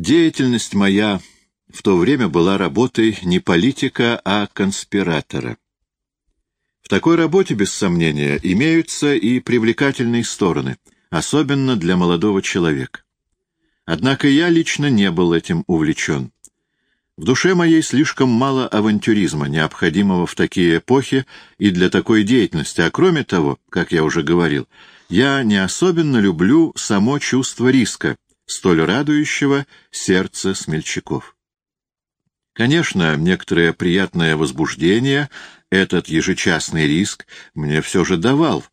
Деятельность моя в то время была работой не политика, а конспиратора. В такой работе, без сомнения, имеются и привлекательные стороны, особенно для молодого человека. Однако я лично не был этим увлечен. В душе моей слишком мало авантюризма, необходимого в такие эпохи и для такой деятельности, а кроме того, как я уже говорил, я не особенно люблю само чувство риска, столь радующего сердце смельчаков. Конечно, некоторое приятное возбуждение этот ежечасный риск мне все же давал,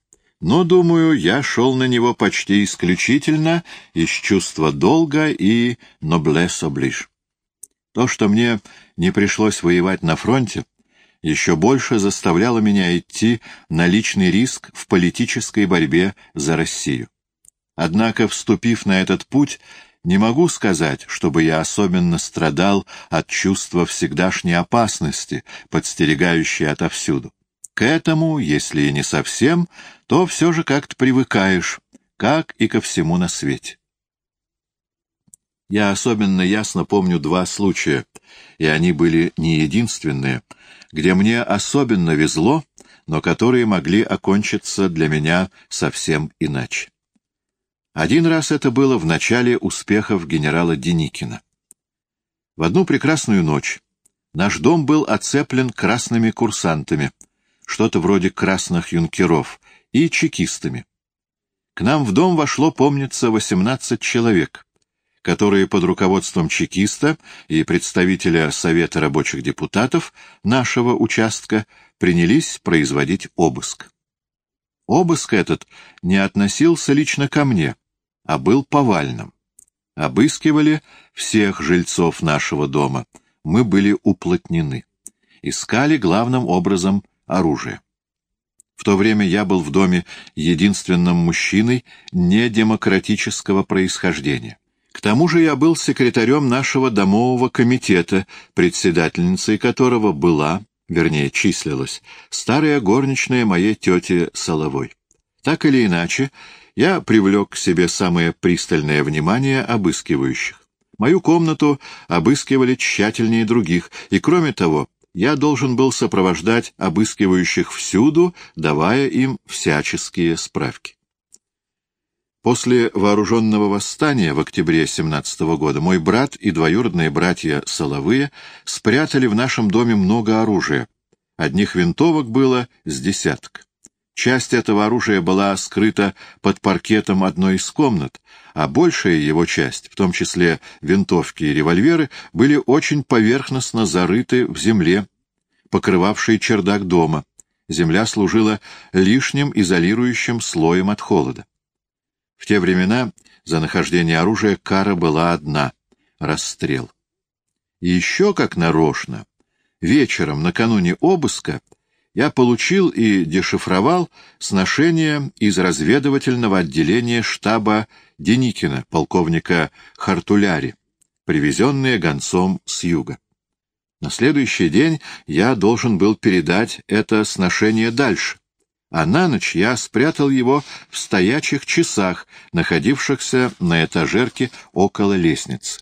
но, думаю, я шел на него почти исключительно из чувства долга и noblesse oblige. То, что мне не пришлось воевать на фронте, еще больше заставляло меня идти на личный риск в политической борьбе за Россию. Однако, вступив на этот путь, не могу сказать, чтобы я особенно страдал от чувства всегдашней опасности, подстерегающей отовсюду. К этому, если и не совсем, то все же как-то привыкаешь, как и ко всему на свете. Я особенно ясно помню два случая, и они были не единственные, где мне особенно везло, но которые могли окончиться для меня совсем иначе. Один раз это было в начале успехов генерала Деникина. В одну прекрасную ночь наш дом был оцеплен красными курсантами, что-то вроде красных юнкеров, и чекистами. К нам в дом вошло, помнится, 18 человек, которые под руководством чекиста и представителя Совета рабочих депутатов нашего участка принялись производить обыск. Обыск этот не относился лично ко мне, а был повальным. Обыскивали всех жильцов нашего дома. Мы были уплотнены. Искали главным образом оружие. В то время я был в доме единственным мужчиной недемократического происхождения. К тому же я был секретарем нашего домового комитета, председательницей которого была, вернее, числилась, старая горничная моей тети Соловой. Так или иначе, я привлек к себе самое пристальное внимание обыскивающих. Мою комнату обыскивали тщательнее других, и, кроме того, я должен был сопровождать обыскивающих всюду, давая им всяческие справки. После вооруженного восстания в октябре 17 года мой брат и двоюродные братья Соловые спрятали в нашем доме много оружия. Одних винтовок было с десяток. Часть этого оружия была скрыта под паркетом одной из комнат, а большая его часть, в том числе винтовки и револьверы, были очень поверхностно зарыты в земле, покрывавшей чердак дома. Земля служила лишним изолирующим слоем от холода. В те времена за нахождение оружия кара была одна — расстрел. И еще как нарочно, вечером накануне обыска я получил и дешифровал сношение из разведывательного отделения штаба Деникина, полковника Хартуляри, привезенные гонцом с юга. На следующий день я должен был передать это сношение дальше, а на ночь я спрятал его в стоячих часах, находившихся на этажерке около лестницы.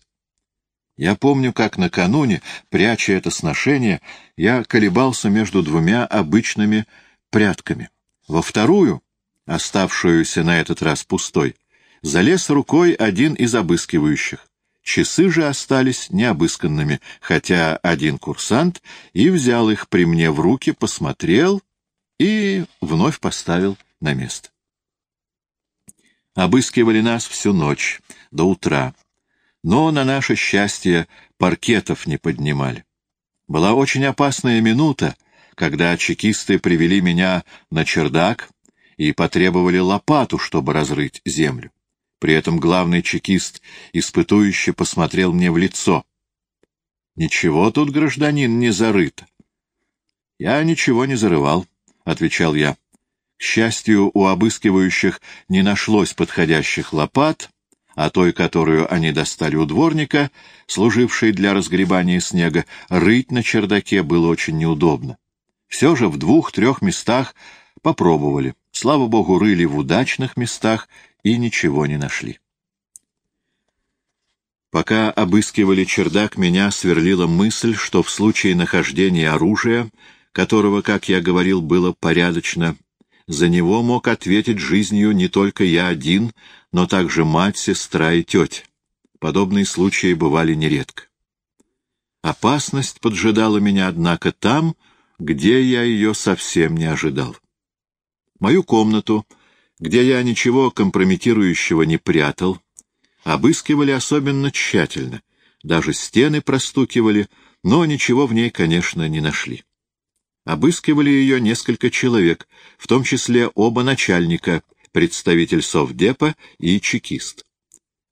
Я помню, как накануне, пряча это сношение, я колебался между двумя обычными прятками. Во вторую, оставшуюся на этот раз пустой, залез рукой один из обыскивающих. Часы же остались необысканными, хотя один курсант и взял их при мне в руки, посмотрел и вновь поставил на место. Обыскивали нас всю ночь, до утра но, на наше счастье, паркетов не поднимали. Была очень опасная минута, когда чекисты привели меня на чердак и потребовали лопату, чтобы разрыть землю. При этом главный чекист испытующе посмотрел мне в лицо. «Ничего тут, гражданин, не зарыто». «Я ничего не зарывал», — отвечал я. К счастью, у обыскивающих не нашлось подходящих лопат, а той, которую они достали у дворника, служившей для разгребания снега, рыть на чердаке было очень неудобно. Все же в двух-трех местах попробовали. Слава богу, рыли в удачных местах и ничего не нашли. Пока обыскивали чердак, меня сверлила мысль, что в случае нахождения оружия, которого, как я говорил, было порядочно, за него мог ответить жизнью не только я один, но также мать, сестра и тетя. Подобные случаи бывали нередко. Опасность поджидала меня, однако, там, где я ее совсем не ожидал. Мою комнату, где я ничего компрометирующего не прятал, обыскивали особенно тщательно, даже стены простукивали, но ничего в ней, конечно, не нашли. Обыскивали ее несколько человек, в том числе оба начальника, представитель совдепа и чекист.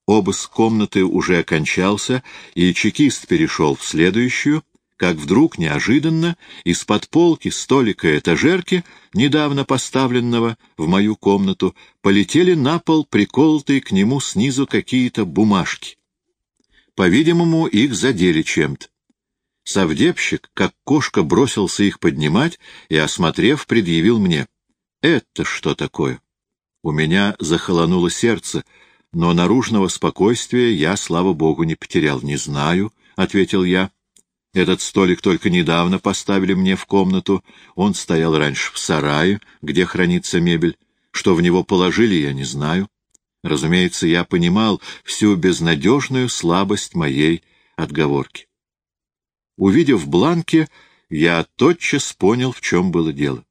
Обыск комнаты уже окончался, и чекист перешел в следующую, как вдруг, неожиданно, из-под полки столика этажерки, недавно поставленного в мою комнату, полетели на пол приколотые к нему снизу какие-то бумажки. По-видимому, их задели чем-то. Совдепщик, как кошка, бросился их поднимать и, осмотрев, предъявил мне. «Это что такое?» У меня захолонуло сердце, но наружного спокойствия я, слава богу, не потерял. «Не знаю», — ответил я. Этот столик только недавно поставили мне в комнату. Он стоял раньше в сарае, где хранится мебель. Что в него положили, я не знаю. Разумеется, я понимал всю безнадежную слабость моей отговорки. Увидев бланки, я тотчас понял, в чем было дело.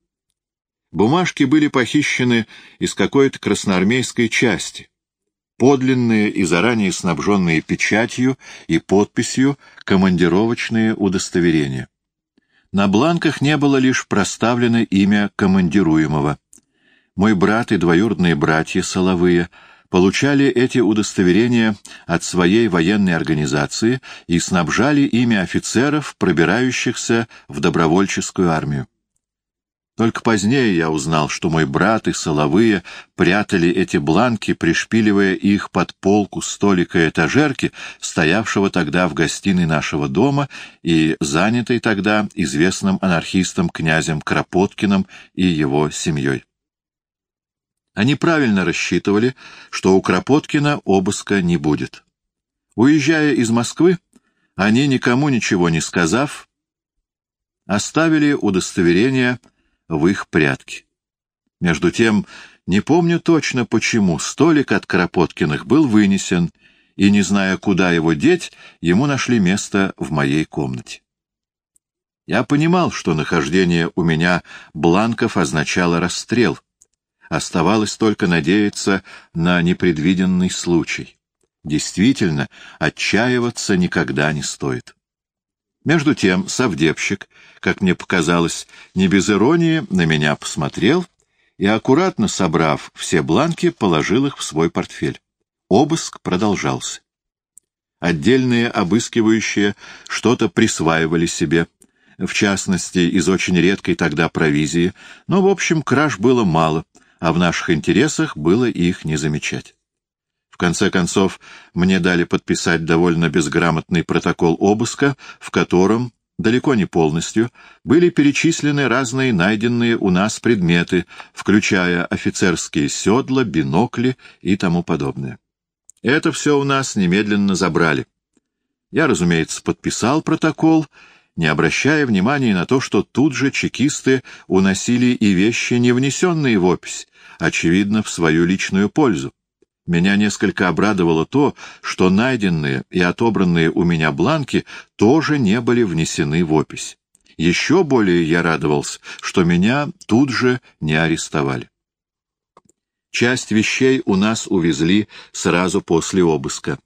Бумажки были похищены из какой-то красноармейской части подлинные и заранее снабженные печатью и подписью командировочные удостоверения. На бланках не было лишь проставлено имя командируемого. Мой брат и двоюродные братья Соловые получали эти удостоверения от своей военной организации и снабжали ими офицеров, пробирающихся в добровольческую армию. Только позднее я узнал, что мой брат и Соловые прятали эти бланки, пришпиливая их под полку столика этажерки, стоявшего тогда в гостиной нашего дома и занятой тогда известным анархистом князем Кропоткиным и его семьей. Они правильно рассчитывали, что у Кропоткина обыска не будет. Уезжая из Москвы, они, никому ничего не сказав, оставили удостоверение в их прятки. Между тем, не помню точно почему, столик от Кропоткиных был вынесен, и, не зная, куда его деть, ему нашли место в моей комнате. Я понимал, что нахождение у меня бланков означало расстрел. Оставалось только надеяться на непредвиденный случай. Действительно, отчаиваться никогда не стоит. Между тем совдепщик, как мне показалось, не без иронии на меня посмотрел и, аккуратно собрав все бланки, положил их в свой портфель. Обыск продолжался. Отдельные обыскивающие что-то присваивали себе, в частности, из очень редкой тогда провизии, но, в общем, краж было мало, а в наших интересах было их не замечать. В конце концов, мне дали подписать довольно безграмотный протокол обыска, в котором, далеко не полностью, были перечислены разные найденные у нас предметы, включая офицерские седла, бинокли и тому подобное. Это все у нас немедленно забрали. Я, разумеется, подписал протокол, не обращая внимания на то, что тут же чекисты уносили и вещи, не внесенные в опись, очевидно, в свою личную пользу. Меня несколько обрадовало то, что найденные и отобранные у меня бланки тоже не были внесены в опись. Еще более я радовался, что меня тут же не арестовали. Часть вещей у нас увезли сразу после обыска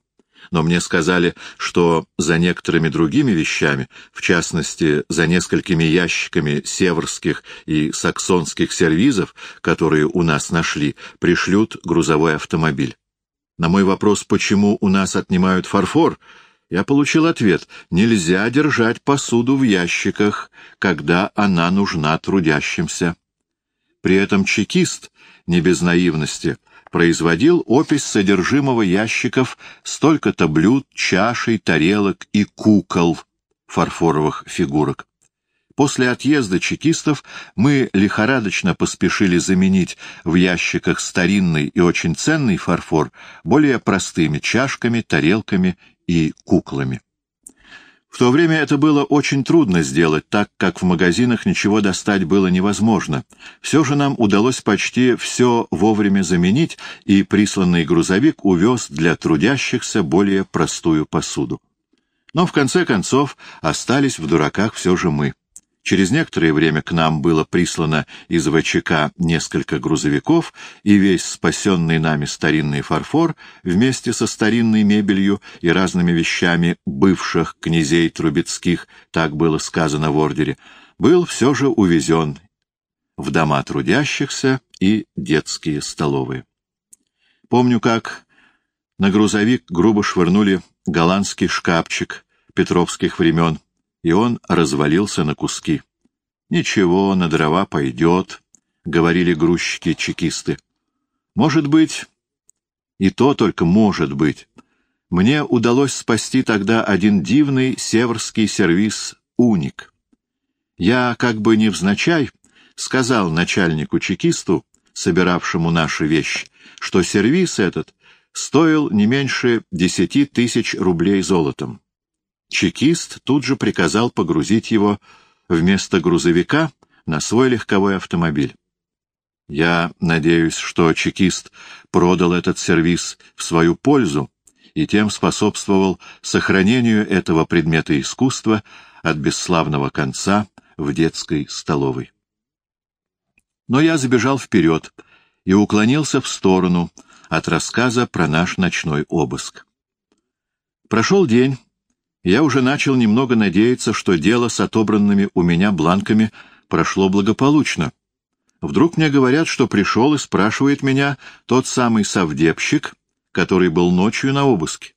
но мне сказали, что за некоторыми другими вещами, в частности, за несколькими ящиками северских и саксонских сервизов, которые у нас нашли, пришлют грузовой автомобиль. На мой вопрос, почему у нас отнимают фарфор, я получил ответ — нельзя держать посуду в ящиках, когда она нужна трудящимся. При этом чекист, не без наивности, производил опись содержимого ящиков столько-то блюд, чашей, тарелок и кукол фарфоровых фигурок. После отъезда чекистов мы лихорадочно поспешили заменить в ящиках старинный и очень ценный фарфор более простыми чашками, тарелками и куклами. В то время это было очень трудно сделать, так как в магазинах ничего достать было невозможно. Все же нам удалось почти все вовремя заменить, и присланный грузовик увез для трудящихся более простую посуду. Но в конце концов остались в дураках все же мы. Через некоторое время к нам было прислано из ВЧК несколько грузовиков, и весь спасенный нами старинный фарфор вместе со старинной мебелью и разными вещами бывших князей Трубецких, так было сказано в ордере, был все же увезен в дома трудящихся и детские столовые. Помню, как на грузовик грубо швырнули голландский шкафчик петровских времен, и он развалился на куски. «Ничего, на дрова пойдет», — говорили грузчики-чекисты. «Может быть, и то только может быть. Мне удалось спасти тогда один дивный северский сервис «Уник». Я, как бы невзначай, сказал начальнику-чекисту, собиравшему наши вещи, что сервис этот стоил не меньше десяти тысяч рублей золотом. Чекист тут же приказал погрузить его вместо грузовика на свой легковой автомобиль. Я надеюсь, что чекист продал этот сервис в свою пользу и тем способствовал сохранению этого предмета искусства от бесславного конца в детской столовой. Но я забежал вперед и уклонился в сторону от рассказа про наш ночной обыск. Прошел день, я уже начал немного надеяться, что дело с отобранными у меня бланками прошло благополучно. Вдруг мне говорят, что пришел и спрашивает меня тот самый совдепщик, который был ночью на обыске.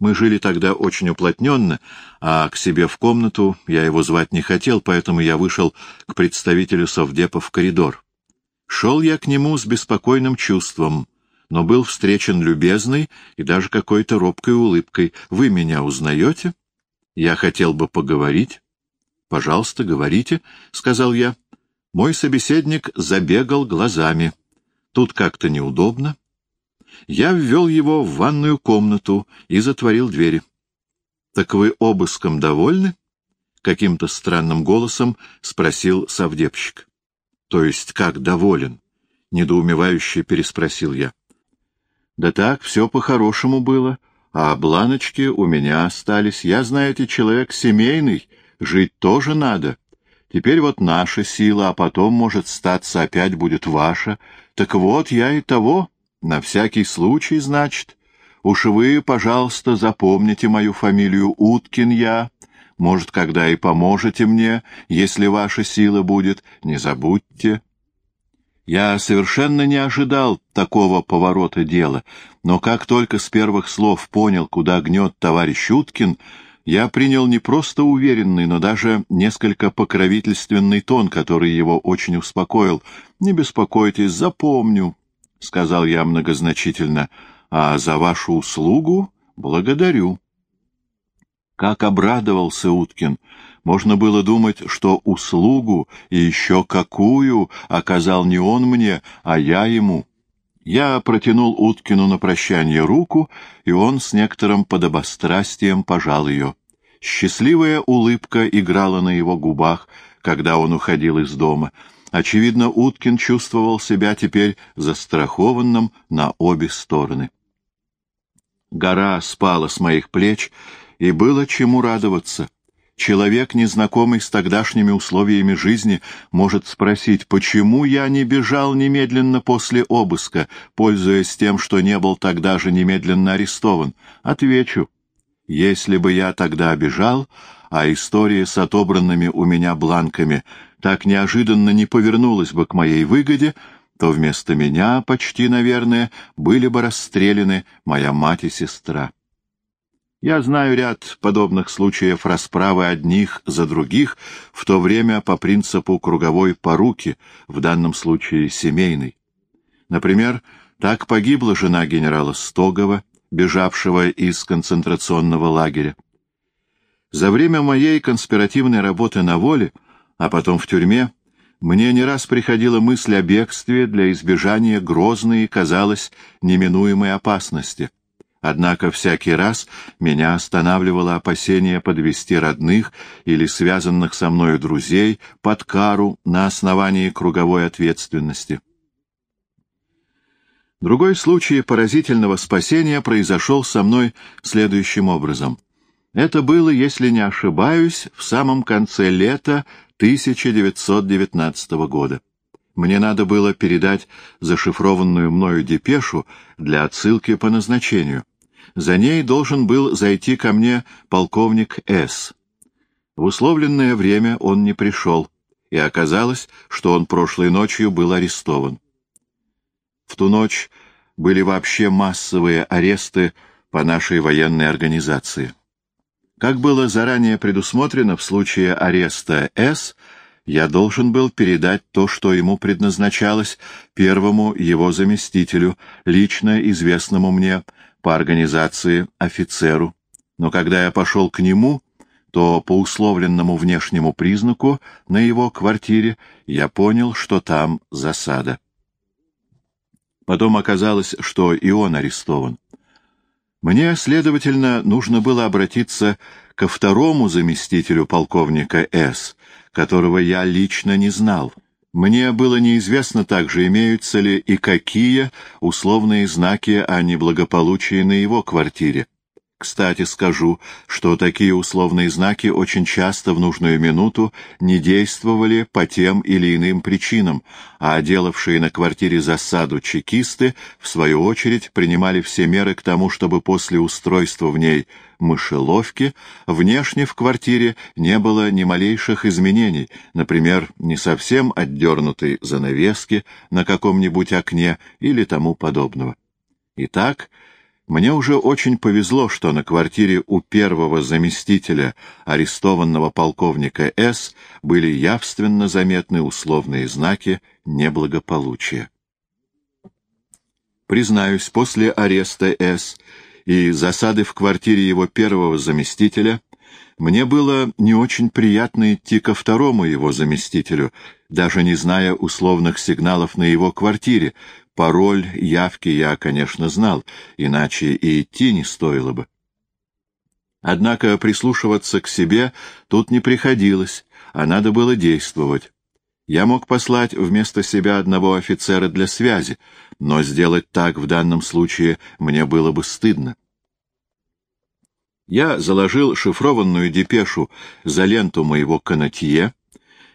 Мы жили тогда очень уплотненно, а к себе в комнату я его звать не хотел, поэтому я вышел к представителю совдепа в коридор. Шел я к нему с беспокойным чувством но был встречен любезной и даже какой-то робкой улыбкой. «Вы меня узнаете? Я хотел бы поговорить». «Пожалуйста, говорите», — сказал я. Мой собеседник забегал глазами. Тут как-то неудобно. Я ввел его в ванную комнату и затворил двери. «Так вы обыском довольны?» — каким-то странным голосом спросил совдепщик. «То есть как доволен?» — недоумевающе переспросил я. Да так, все по-хорошему было, а бланочки у меня остались. Я, знаете, человек семейный, жить тоже надо. Теперь вот наша сила, а потом, может, статься опять будет ваша. Так вот, я и того, на всякий случай, значит. Уж вы, пожалуйста, запомните мою фамилию Уткин я. Может, когда и поможете мне, если ваша сила будет, не забудьте. Я совершенно не ожидал такого поворота дела, но как только с первых слов понял, куда гнет товарищ Уткин, я принял не просто уверенный, но даже несколько покровительственный тон, который его очень успокоил. «Не беспокойтесь, запомню», — сказал я многозначительно, — «а за вашу услугу благодарю». Как обрадовался Уткин! Можно было думать, что услугу, и еще какую, оказал не он мне, а я ему. Я протянул Уткину на прощание руку, и он с некоторым подобострастием пожал ее. Счастливая улыбка играла на его губах, когда он уходил из дома. Очевидно, Уткин чувствовал себя теперь застрахованным на обе стороны. Гора спала с моих плеч, и было чему радоваться. Человек, незнакомый с тогдашними условиями жизни, может спросить, почему я не бежал немедленно после обыска, пользуясь тем, что не был тогда же немедленно арестован. Отвечу, если бы я тогда бежал, а история с отобранными у меня бланками так неожиданно не повернулась бы к моей выгоде, то вместо меня, почти, наверное, были бы расстреляны моя мать и сестра. Я знаю ряд подобных случаев расправы одних за других, в то время по принципу круговой поруки, в данном случае семейной. Например, так погибла жена генерала Стогова, бежавшего из концентрационного лагеря. За время моей конспиративной работы на воле, а потом в тюрьме, мне не раз приходила мысль о бегстве для избежания грозной и, казалось, неминуемой опасности — Однако всякий раз меня останавливало опасение подвести родных или связанных со мною друзей под кару на основании круговой ответственности. Другой случай поразительного спасения произошел со мной следующим образом. Это было, если не ошибаюсь, в самом конце лета 1919 года. Мне надо было передать зашифрованную мною депешу для отсылки по назначению. За ней должен был зайти ко мне полковник С. В условленное время он не пришел, и оказалось, что он прошлой ночью был арестован. В ту ночь были вообще массовые аресты по нашей военной организации. Как было заранее предусмотрено в случае ареста С., я должен был передать то, что ему предназначалось, первому его заместителю, лично известному мне по организации офицеру. Но когда я пошел к нему, то по условленному внешнему признаку на его квартире я понял, что там засада. Потом оказалось, что и он арестован. Мне, следовательно, нужно было обратиться ко второму заместителю полковника С., которого я лично не знал. Мне было неизвестно также, имеются ли и какие условные знаки о неблагополучии на его квартире. Кстати, скажу, что такие условные знаки очень часто в нужную минуту не действовали по тем или иным причинам, а делавшие на квартире засаду чекисты, в свою очередь, принимали все меры к тому, чтобы после устройства в ней мышеловки внешне в квартире не было ни малейших изменений, например, не совсем отдернутой занавески на каком-нибудь окне или тому подобного. Итак, мне уже очень повезло, что на квартире у первого заместителя арестованного полковника С. были явственно заметны условные знаки неблагополучия. Признаюсь, после ареста С. и засады в квартире его первого заместителя мне было не очень приятно идти ко второму его заместителю, даже не зная условных сигналов на его квартире, Пароль явки я, конечно, знал, иначе и идти не стоило бы. Однако прислушиваться к себе тут не приходилось, а надо было действовать. Я мог послать вместо себя одного офицера для связи, но сделать так в данном случае мне было бы стыдно. Я заложил шифрованную депешу за ленту моего канатье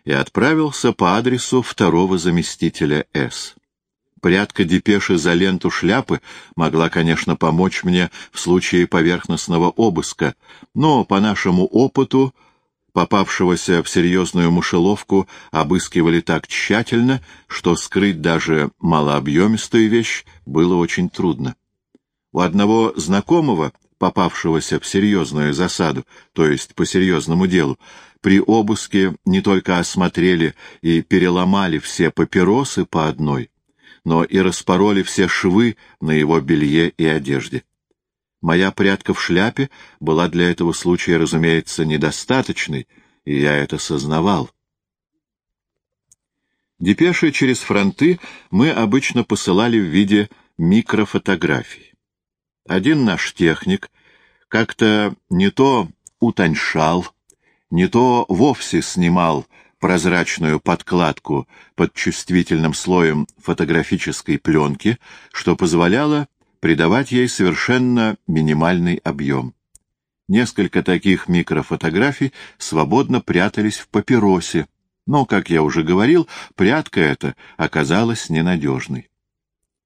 и отправился по адресу второго заместителя С. Прядка депеши за ленту шляпы могла, конечно, помочь мне в случае поверхностного обыска, но, по нашему опыту, попавшегося в серьезную мышеловку обыскивали так тщательно, что скрыть даже малообъемистую вещь было очень трудно. У одного знакомого, попавшегося в серьезную засаду, то есть по серьезному делу, при обыске не только осмотрели и переломали все папиросы по одной, но и распороли все швы на его белье и одежде. Моя прядка в шляпе была для этого случая, разумеется, недостаточной, и я это сознавал. Депеши через фронты мы обычно посылали в виде микрофотографий. Один наш техник как-то не то утоньшал, не то вовсе снимал прозрачную подкладку под чувствительным слоем фотографической пленки, что позволяло придавать ей совершенно минимальный объем. Несколько таких микрофотографий свободно прятались в папиросе, но, как я уже говорил, прятка эта оказалась ненадежной.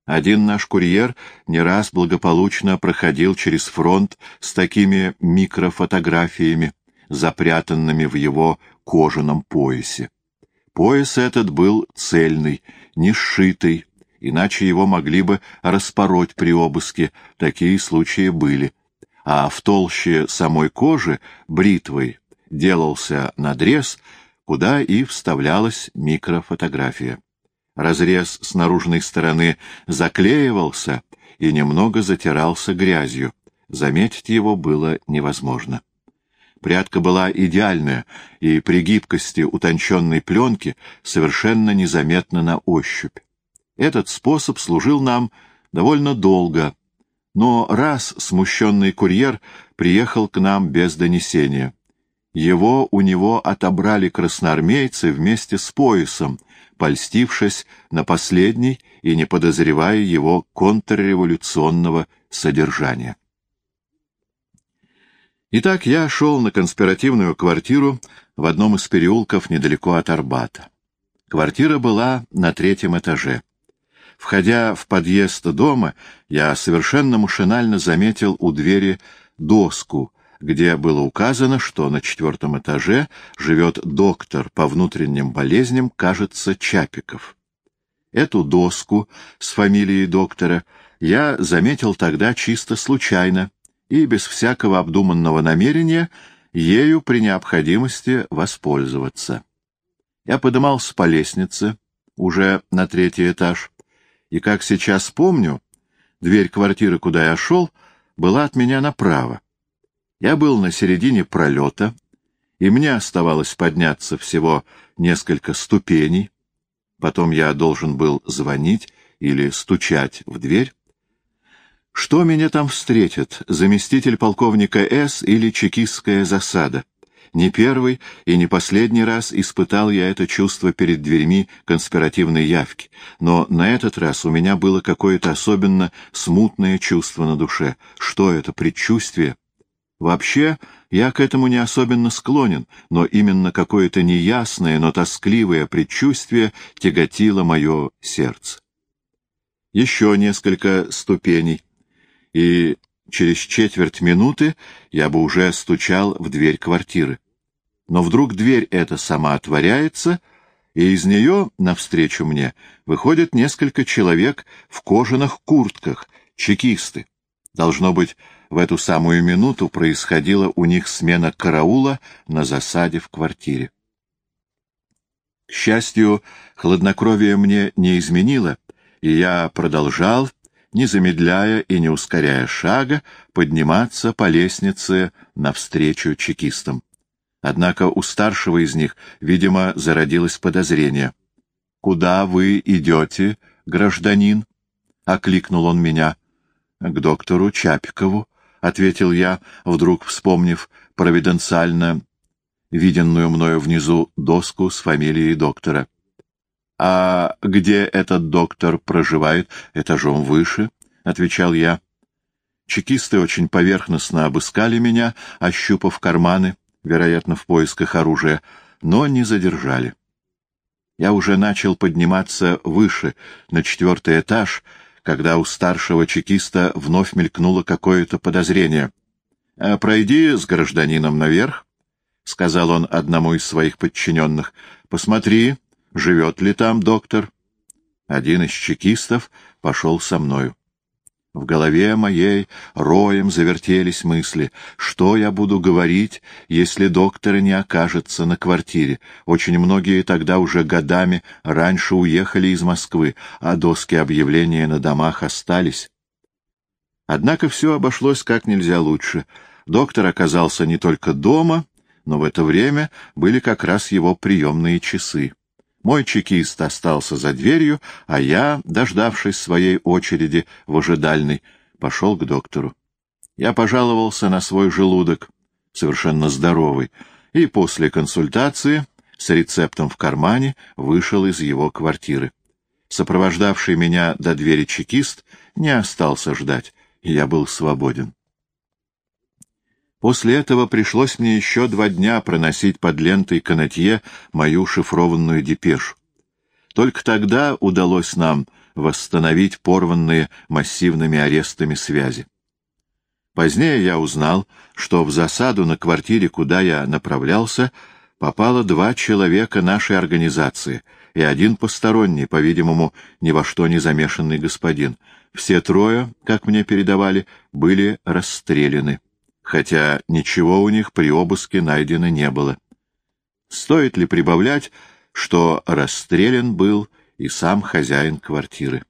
Один наш курьер не раз благополучно проходил через фронт с такими микрофотографиями, запрятанными в его кожаном поясе. Пояс этот был цельный, не сшитый, иначе его могли бы распороть при обыске, такие случаи были. А в толще самой кожи бритвой делался надрез, куда и вставлялась микрофотография. Разрез с наружной стороны заклеивался и немного затирался грязью. Заметить его было невозможно. Прядка была идеальная, и при гибкости утонченной пленки совершенно незаметна на ощупь. Этот способ служил нам довольно долго, Но раз смущенный курьер приехал к нам без донесения. Его у него отобрали красноармейцы вместе с поясом, польстившись на последний и не подозревая его контрреволюционного содержания. Итак, я шел на конспиративную квартиру в одном из переулков недалеко от Арбата. Квартира была на третьем этаже. Входя в подъезд дома, я совершенно машинально заметил у двери доску, где было указано, что на четвертом этаже живет доктор по внутренним болезням, кажется, Чапиков. Эту доску с фамилией доктора я заметил тогда чисто случайно и без всякого обдуманного намерения ею при необходимости воспользоваться. Я подымался по лестнице, уже на третий этаж, и, как сейчас помню, дверь квартиры, куда я шел, была от меня направо. Я был на середине пролета, и мне оставалось подняться всего несколько ступеней. Потом я должен был звонить или стучать в дверь. Что меня там встретит, заместитель полковника С. или чекистская засада? Не первый и не последний раз испытал я это чувство перед дверьми конспиративной явки, но на этот раз у меня было какое-то особенно смутное чувство на душе. Что это, предчувствие? Вообще, я к этому не особенно склонен, но именно какое-то неясное, но тоскливое предчувствие тяготило мое сердце. Еще несколько ступеней, и через четверть минуты я бы уже стучал в дверь квартиры. Но вдруг дверь эта сама отворяется, и из нее, навстречу мне, выходит несколько человек в кожаных куртках, чекисты. Должно быть, в эту самую минуту происходила у них смена караула на засаде в квартире. К счастью, хладнокровие мне не изменило, и я продолжал, не замедляя и не ускоряя шага, подниматься по лестнице навстречу чекистам. Однако у старшего из них, видимо, зародилось подозрение. «Куда вы идете, гражданин?» — окликнул он меня. «К доктору Чапикову», — ответил я, вдруг вспомнив провиденциально виденную мною внизу доску с фамилией доктора. «А где этот доктор проживает? Этажом выше», — отвечал я. Чекисты очень поверхностно обыскали меня, ощупав карманы вероятно, в поисках оружия, но не задержали. Я уже начал подниматься выше, на четвертый этаж, когда у старшего чекиста вновь мелькнуло какое-то подозрение. «А «Пройди с гражданином наверх», — сказал он одному из своих подчиненных. «Посмотри, живет ли там доктор». Один из чекистов пошел со мною. В голове моей роем завертелись мысли. Что я буду говорить, если доктора не окажется на квартире? Очень многие тогда уже годами раньше уехали из Москвы, а доски объявления на домах остались. Однако все обошлось как нельзя лучше. Доктор оказался не только дома, но в это время были как раз его приемные часы. Мой чекист остался за дверью, а я, дождавшись своей очереди в ожидальной, пошел к доктору. Я пожаловался на свой желудок, совершенно здоровый, и после консультации с рецептом в кармане вышел из его квартиры. Сопровождавший меня до двери чекист не остался ждать, и я был свободен. После этого пришлось мне еще два дня проносить под лентой канатье мою шифрованную депешу. Только тогда удалось нам восстановить порванные массивными арестами связи. Позднее я узнал, что в засаду на квартире, куда я направлялся, попало два человека нашей организации и один посторонний, по-видимому, ни во что не замешанный господин. Все трое, как мне передавали, были расстреляны хотя ничего у них при обыске найдено не было. Стоит ли прибавлять, что расстрелян был и сам хозяин квартиры?